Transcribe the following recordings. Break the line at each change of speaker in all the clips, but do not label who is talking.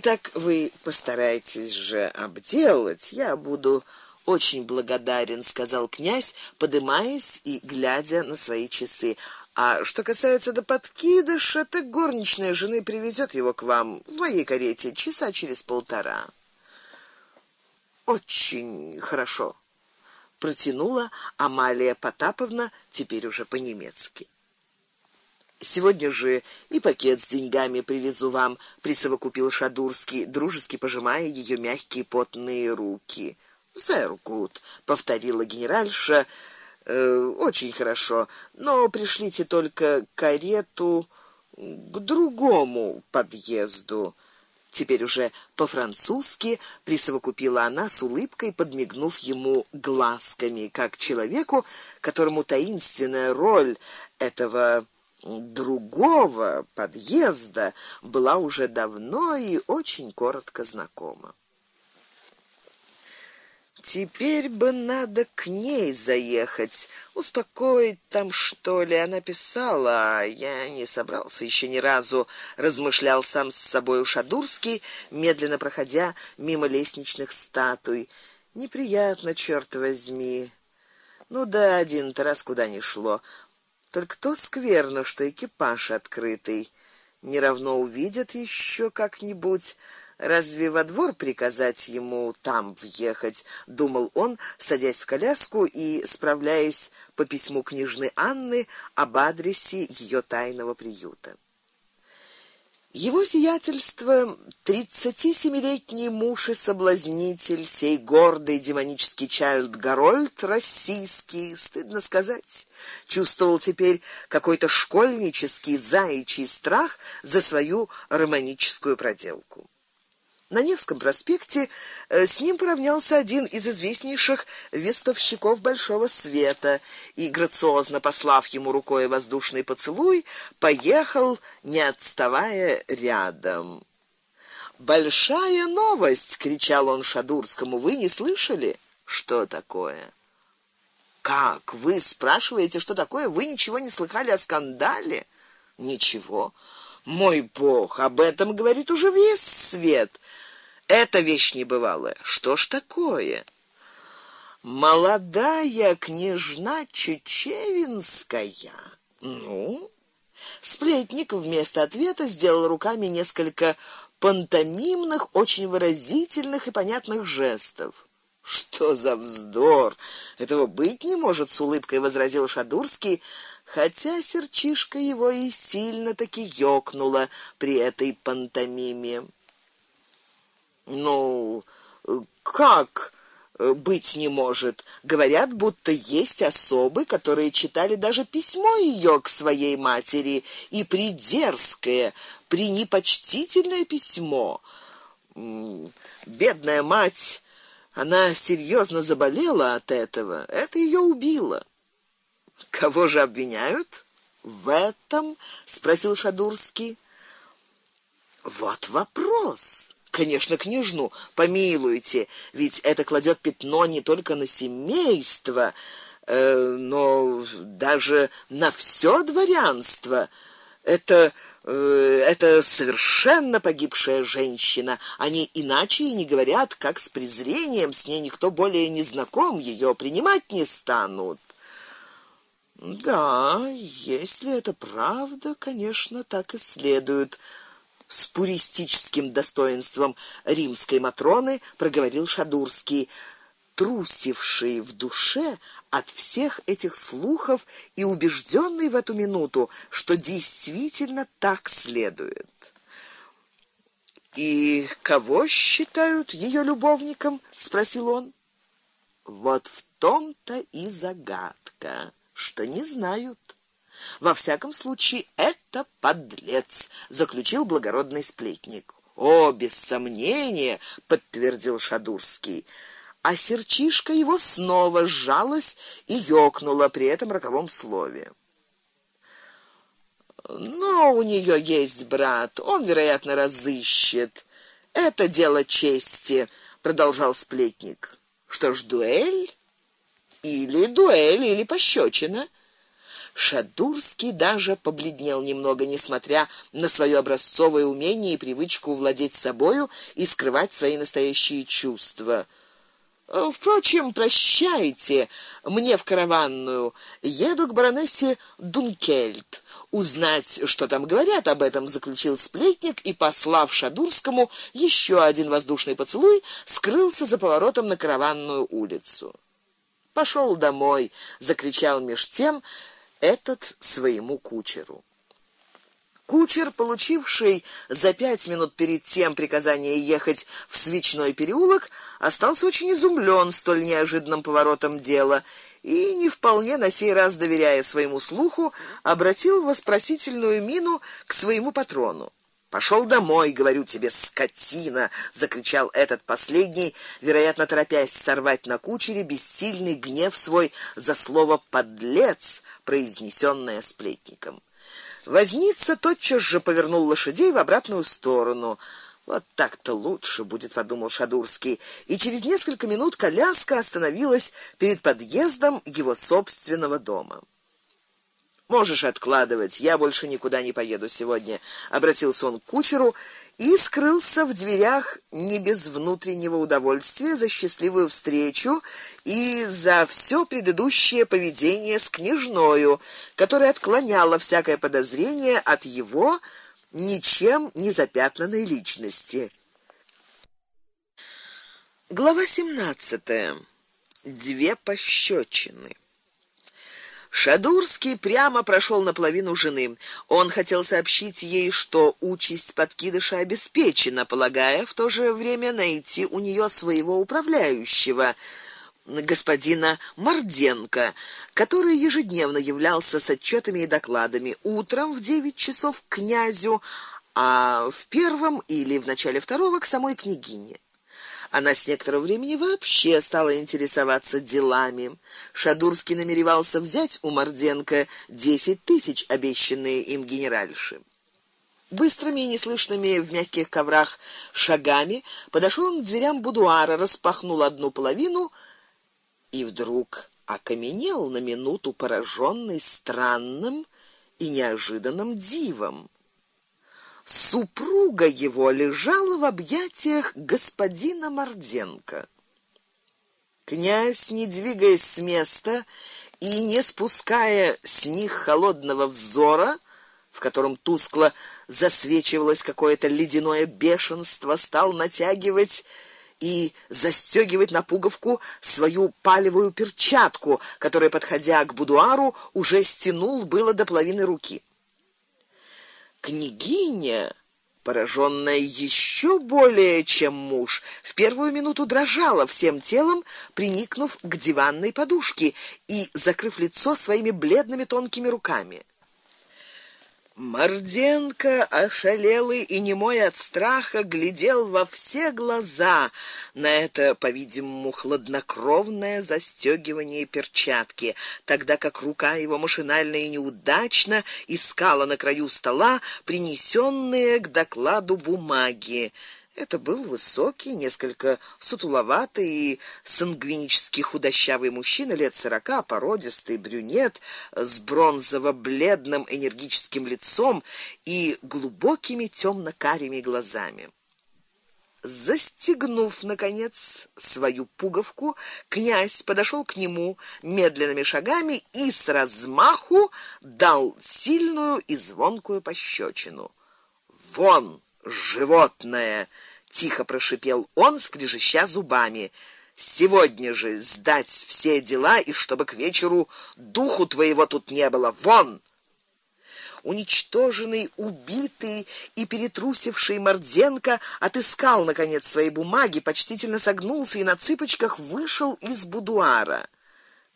Итак, вы постарайтесь же обделать. Я буду очень благодарен, сказал князь, подымаясь и глядя на свои часы. А что касается до подкидыша, так горничная жены привезет его к вам в моей карете часа через полтора. Очень хорошо, протянула Амалия Потаповна теперь уже по-немецки. Сегодня же и пакет с деньгами привезу вам, присовокупил Шадурский, дружески пожимая ее мягкие потные руки. "Зеркут", повторила генеральша. Э, очень хорошо, но пришлите только карету к другому подъезду. Теперь уже по-французски присовокупила она с улыбкой, подмигнув ему глазками, как человеку, которому таинственная роль этого другого подъезда была уже давно и очень коротко знакома. Теперь бы надо к ней заехать, успокоить там что ли. Она писала, а я не собрался еще ни разу, размышлял сам с собой Ушадурский, медленно проходя мимо лестничных статуй. Неприятно, черт возьми. Ну да, один-то раз куда ни шло. Только то скверно, что экипаж открытый. Не равно увидят еще как-нибудь. Разве во двор приказать ему там въехать, думал он, садясь в коляску и справляясь по письму княжны Анны об адресе ее тайного приюта. Его сиятельство, тридцатисемилетний муж и соблазнитель, сей гордый демонический Чайлд Гарольд российский, стыдно сказать, чувствовал теперь какой-то школьнический заячий страх за свою романическую проделку. На Невском проспекте э, с ним поравнялся один из известнейших вестовщиков большого света и грациозно послав ему рукой воздушный поцелуй, поехал, не отставая рядом. Большая новость, кричал он Шадурскому. Вы не слышали, что такое? Как вы спрашиваете, что такое? Вы ничего не слыхали о скандале? Ничего. Мой бог, об этом говорит уже весь свет. Это вещь небывалая. Что ж такое? Молодая княжна Чечевинская. Ну, сплетник вместо ответа сделал руками несколько пантомимных, очень выразительных и понятных жестов. Что за вздор? Этого быть не может, с улыбкой возразил Шадурский, хотя серчишка его и сильно таки ёкнула при этой пантомиме. Ну, как э, быть не может. Говорят, будто есть особы, которые читали даже письмо ее к своей матери, и придерзкое, пренепочтительное письмо. Бедная мать, она серьезно заболела от этого. Это ее убило. Кого же обвиняют? В этом, спросил Шадурский. Вот вопрос. Конечно, княжну, помилуйте, ведь это кладет пятно не только на семейство, э, но даже на все дворянство. Это э, это совершенно погибшая женщина. Они иначе и не говорят, как с презрением, с ней никто более не знаком, ее принимать не станут. Да, если это правда, конечно, так и следует с пуристическим достоинством римской матроны проговорил Шадурский, трусивший в душе от всех этих слухов и убежденный в эту минуту, что действительно так следует. И кого считают ее любовником? спросил он. Вот в том-то и загадка, что не знают. Во всяком случае, это подлец, заключил благородный сплетник. О, без сомнения, подтвердил Шадурский. А серчишка его снова сжалась и ёкнула при этом роковом слове. Но у нее есть брат, он, вероятно, разыщет. Это дело чести, продолжал сплетник. Что ж, дуэль? Или дуэль, или пощечина. Шадурский даже побледнел немного, несмотря на свое образцовое умение и привычку владеть собою и скрывать свои настоящие чувства. «Э, впрочем, прощайте, мне в караванную. Еду к баронессе Дункельт. Узнать, что там говорят об этом, заключил сплетник и, послав Шадурскому еще один воздушный поцелуй, скрылся за поворотом на караванную улицу. Пошел домой, закричал меж тем этот своему кучеру. Кучер, получивший за пять минут перед тем приказание ехать в Свечной переулок, остался очень изумлен столь неожиданным поворотом дела и не вполне на сей раз доверяя своему слуху, обратил вопросительную мину к своему патрону. Пошел домой, говорю тебе, скотина, закричал этот последний, вероятно, торопясь сорвать на кучере бессильный гнев свой за слово подлец, произнесенное сплетником. Возница тотчас же повернул лошадей в обратную сторону. Вот так-то лучше будет, подумал Шадурский, и через несколько минут коляска остановилась перед подъездом его собственного дома. Можешь откладывать, я больше никуда не поеду сегодня, обратился он к кучеру и скрылся в дверях не без внутреннего удовольствия за счастливую встречу и за все предыдущее поведение с княжною, которое отклоняло всякое подозрение от его ничем не запятнанной личности. Глава 17. Две пощечины. Шадурский прямо прошел наполовину жены. Он хотел сообщить ей, что участь подкидыша обеспечена, полагая в то же время найти у нее своего управляющего господина Морденко, который ежедневно являлся с отчетами и докладами утром в девять часов к князю, а в первом или в начале второго к самой княгине. Она с некоторого времени вообще стала интересоваться делами. Шадурский намеревался взять у Морденко десять тысяч, обещанные им генеральше. Быстрыми и неслышными в мягких коврах шагами подошел он к дверям будуара, распахнул одну половину и вдруг окаменел на минуту, пораженный странным и неожиданным дивом супруга его лежала в объятиях господина Морденко. Князь, не двигаясь с места и не спуская с них холодного взора, в котором тускло засвечивалось какое-то ледяное бешенство, стал натягивать и застегивать на пуговку свою палевую перчатку, которая, подходя к будуару, уже стянул было до половины руки. Княгиня, пораженная еще более, чем муж, в первую минуту дрожала всем телом, приникнув к диванной подушке и закрыв лицо своими бледными тонкими руками. Морденко, ошалелый и немой от страха, глядел во все глаза на это, по-видимому, хладнокровное застёгивание перчатки, тогда как рука его машинально и неудачно искала на краю стола принесенные к докладу бумаги. Это был высокий, несколько сутуловатый и сангвинически худощавый мужчина лет сорока, породистый брюнет с бронзово-бледным энергическим лицом и глубокими темно карими глазами. Застегнув наконец свою пуговку, князь подошел к нему медленными шагами и с размаху дал сильную и звонкую пощечину. Вон, животное, тихо прошипел он, скрежеща зубами. Сегодня же сдать все дела и чтобы к вечеру духу твоего тут не было. Вон! Уничтоженный, убитый и перетрусивший Морденко отыскал наконец свои бумаги, почтительно согнулся и на цыпочках вышел из будуара.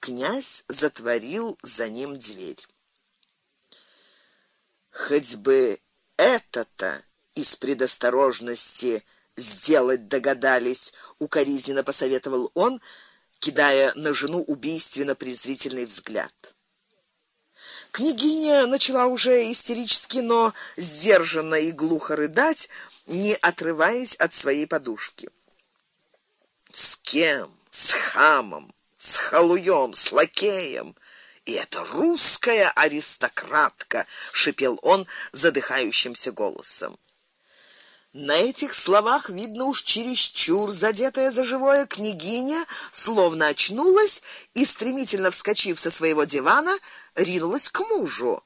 Князь затворил за ним дверь. Хоть бы это-то из предосторожности сделать догадались, укоризненно посоветовал он, кидая на жену убийственно презрительный взгляд. Княгиня начала уже истерически, но сдержанно и глухо рыдать, не отрываясь от своей подушки. С кем? С хамом, с халуем, с лакеем И это русская аристократка, шипел он задыхающимся голосом. На этих словах видно уж чересчур задетая за живое княгиня словно очнулась и стремительно вскочив со своего дивана, ринулась к мужу.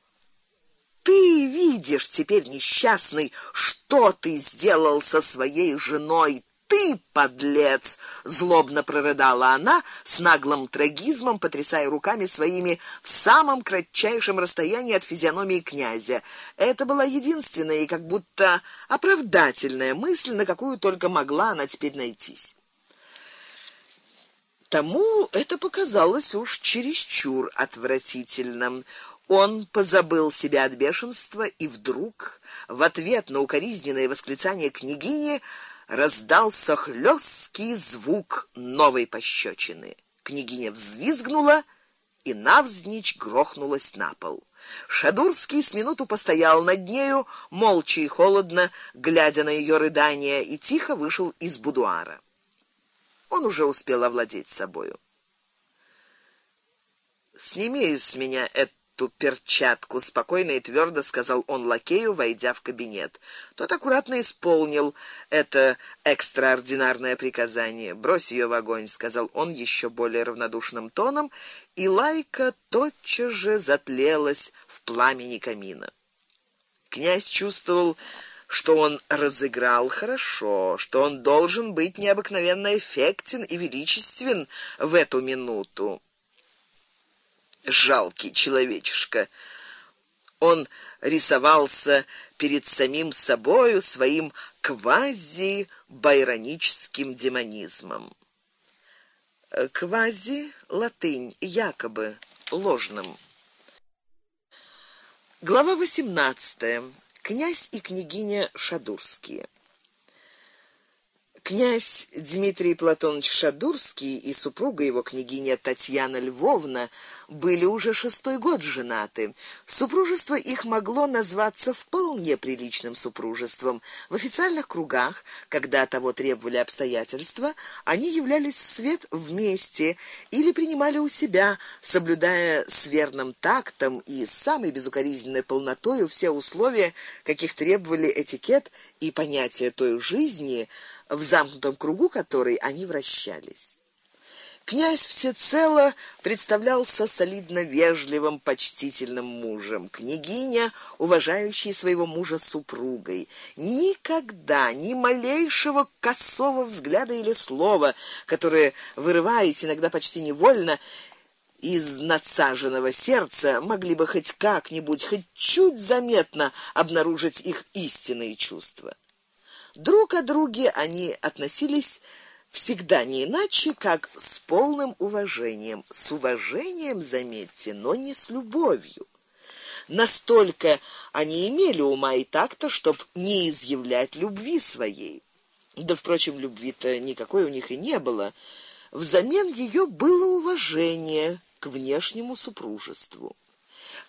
Ты видишь теперь несчастный, что ты сделал со своей женой? Ты, подлец, злобно прорыдала она, с наглым трагизмом потрясая руками своими в самом кратчайшем расстоянии от физиономии князя. Это была единственная и как будто оправдательная мысль, на какую только могла она теперь найтись. Тому это показалось уж чересчур отвратительным. Он позабыл себя от бешенства и вдруг в ответ на укоризненное восклицание княгини раздался хлесткий звук новой пощечины. Княгиня взвизгнула и навзничь грохнулась на пол. Шадурский с минуту постоял над нею, молча и холодно, глядя на ее рыдания, и тихо вышел из будуара. Он уже успел овладеть собою. Сними с меня это эту перчатку, спокойно и твердо сказал он лакею, войдя в кабинет. Тот аккуратно исполнил это экстраординарное приказание. Брось ее в огонь, сказал он еще более равнодушным тоном, и лайка тотчас же затлелась в пламени камина. Князь чувствовал, что он разыграл хорошо, что он должен быть необыкновенно эффектен и величествен в эту минуту жалкий человечишка. Он рисовался перед самим собою своим квази байроническим демонизмом. Квази латынь якобы ложным. Глава 18. Князь и княгиня Шадурские. Князь Дмитрий Платонович Шадурский и супруга его княгиня Татьяна Львовна были уже шестой год женаты. Супружество их могло назваться вполне приличным супружеством. В официальных кругах, когда того требовали обстоятельства, они являлись в свет вместе или принимали у себя, соблюдая с верным тактом и самой безукоризненной полнотой все условия, каких требовали этикет и понятие той жизни, в замкнутом кругу которой они вращались. Князь всецело представлялся солидно вежливым, почтительным мужем, княгиня, уважающей своего мужа супругой. Никогда ни малейшего косого взгляда или слова, которое вырываясь иногда почти невольно из надсаженного сердца, могли бы хоть как-нибудь, хоть чуть заметно обнаружить их истинные чувства. Друг о друге они относились всегда не иначе, как с полным уважением, с уважением, заметьте, но не с любовью. Настолько они имели ума и такта, чтоб не изъявлять любви своей. Да впрочем, любви-то никакой у них и не было. Взамен ее было уважение к внешнему супружеству.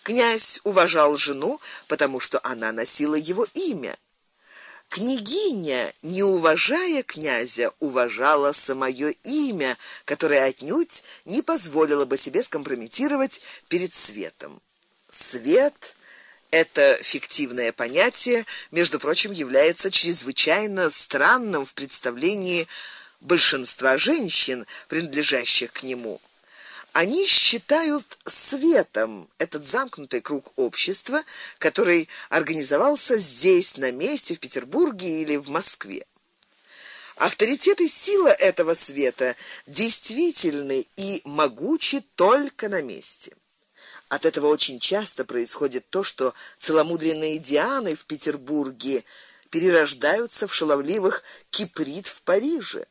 Князь уважал жену, потому что она носила его имя. Княгиня, не уважая князя, уважала самое имя, которое отнюдь не позволило бы себе скомпрометировать перед светом. Свет это фиктивное понятие, между прочим, является чрезвычайно странным в представлении большинства женщин, принадлежащих к нему они считают светом этот замкнутый круг общества, который организовался здесь, на месте в Петербурге или в Москве. Авторитет и сила этого света действительны и могучи только на месте. От этого очень часто происходит то, что целомудренные Дианы в Петербурге перерождаются в шаловливых киприт в Париже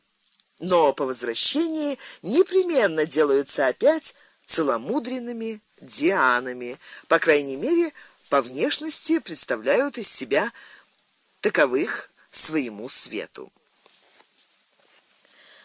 но по возвращении непременно делаются опять целомудренными дианами, по крайней мере, по внешности представляют из себя таковых своему свету.